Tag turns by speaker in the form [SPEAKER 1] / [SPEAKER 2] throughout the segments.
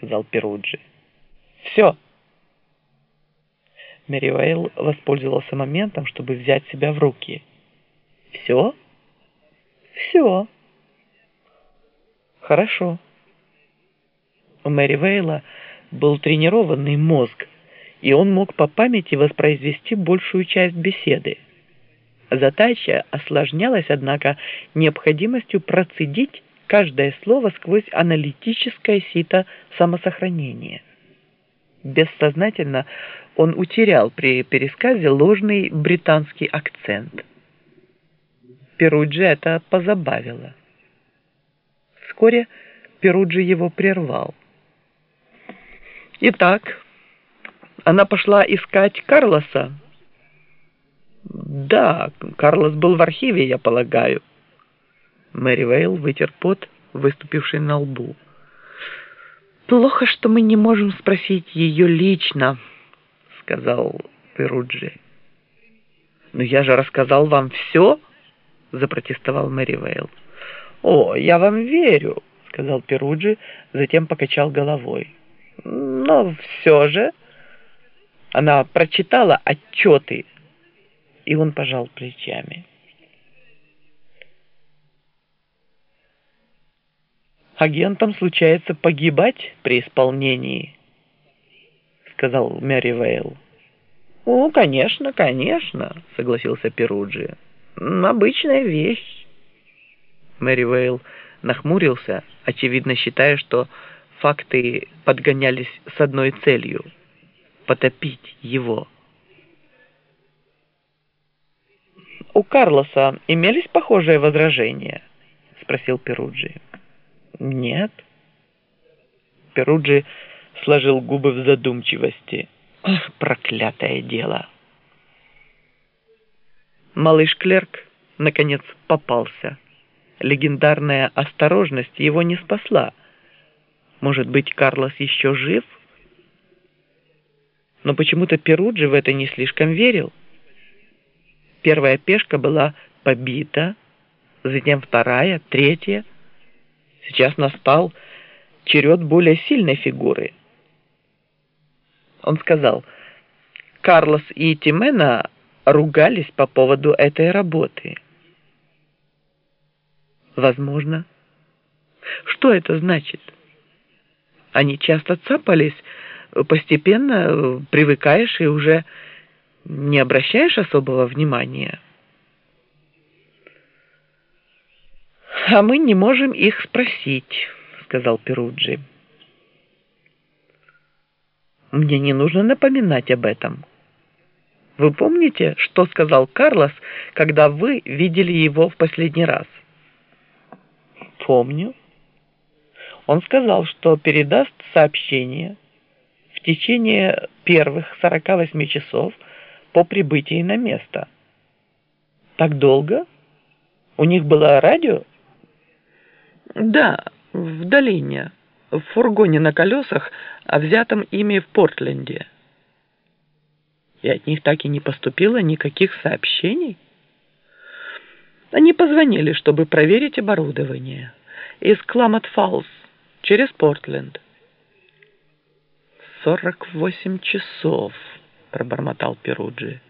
[SPEAKER 1] сказал Перуджи. Все. Меривейл воспользовался моментом, чтобы взять себя в руки. Все? Все. Хорошо. У Мэри Вейла был тренированный мозг, и он мог по памяти воспроизвести большую часть беседы. Задача осложнялась, однако, необходимостью процедить каждое слово сквозь аналитическое сито самосохранения. Бессознательно он утерял при пересказе ложный британский акцент. Перуджи это позабавило. Вскоре Перуджи его прервал. Итак, она пошла искать Карлоса. Да, Карлос был в архиве, я полагаю. Мэри Вейл вытер пот, выступивший на лбу. Плохо, что мы не можем спросить ее лично, сказал Перуджи. Но я же рассказал вам все, запротестовал Мэри Вейл. О, я вам верю, сказал Перуджи, затем покачал головой. Но все же она прочитала отчеты, и он пожал плечами. Агентам случается погибать при исполнении, сказал Мэри Вейл. О, конечно, конечно, согласился Перуджи. Обычная вещь. Мэри Вейл нахмурился, очевидно считая, что факты подгонялись с одной целью – потопить его. «У Карлоса имелись похожие возражения?» – спросил Перуджи. «Нет». Перуджи сложил губы в задумчивости. Ах, проклятое дело! Малыш-клерк, наконец, попался. Легендарная осторожность его не спасла. Может быть, Карлос еще жив? Но почему-то Перуджи в это не слишком верил. Первая пешка была побита, затем вторая, третья. Сейчас настал черед более сильной фигуры. Он сказал, Карлос и Тимена ругались по поводу этой работы. Возможно. Что это значит? Они часто цапались, постепенно привыкаешь и уже не обращаешь особого внимания. «А мы не можем их спросить», — сказал Перуджи. «Мне не нужно напоминать об этом. Вы помните, что сказал Карлос, когда вы видели его в последний раз?» «Помню», он сказал, что передаст сообщение в течение первых 48 часов по прибытии на место. Так долго? У них было радио? Да, в долине, в фургоне на колесах, а взятом ими в Портленде. И от них так и не поступило никаких сообщений? Они позвонили, чтобы проверить оборудование. Из Кламат-Фаллс через Портленд. «Сорок восемь часов», — пробормотал Перуджи.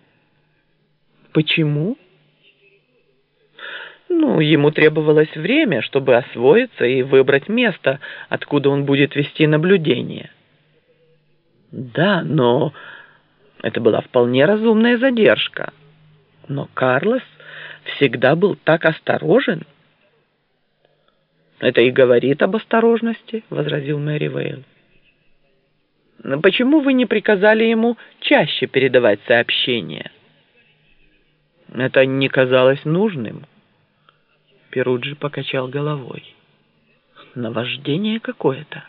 [SPEAKER 1] «Почему?» «Ну, ему требовалось время, чтобы освоиться и выбрать место, откуда он будет вести наблюдение». «Да, но это была вполне разумная задержка. Но Карлос всегда был так осторожен». «Это и говорит об осторожности», — возразил Мэри Вейл. «Почему вы не приказали ему чаще передавать сообщения?» «Это не казалось нужным». Перуджи покачал головой. «Наваждение какое-то».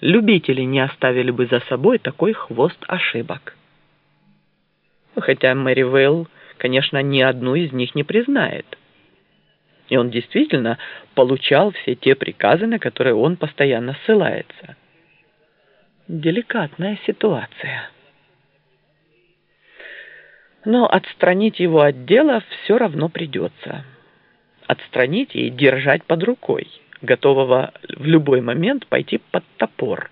[SPEAKER 1] Любители не оставили бы за собой такой хвост ошибок. Хотя Мэри Вейл, конечно, ни одну из них не признает. И он действительно получал все те приказы, на которые он постоянно ссылается. Деликатная ситуация. Но отстранить его от дела все равно придется. Отстранить и держать под рукой, готового в любой момент пойти под топор.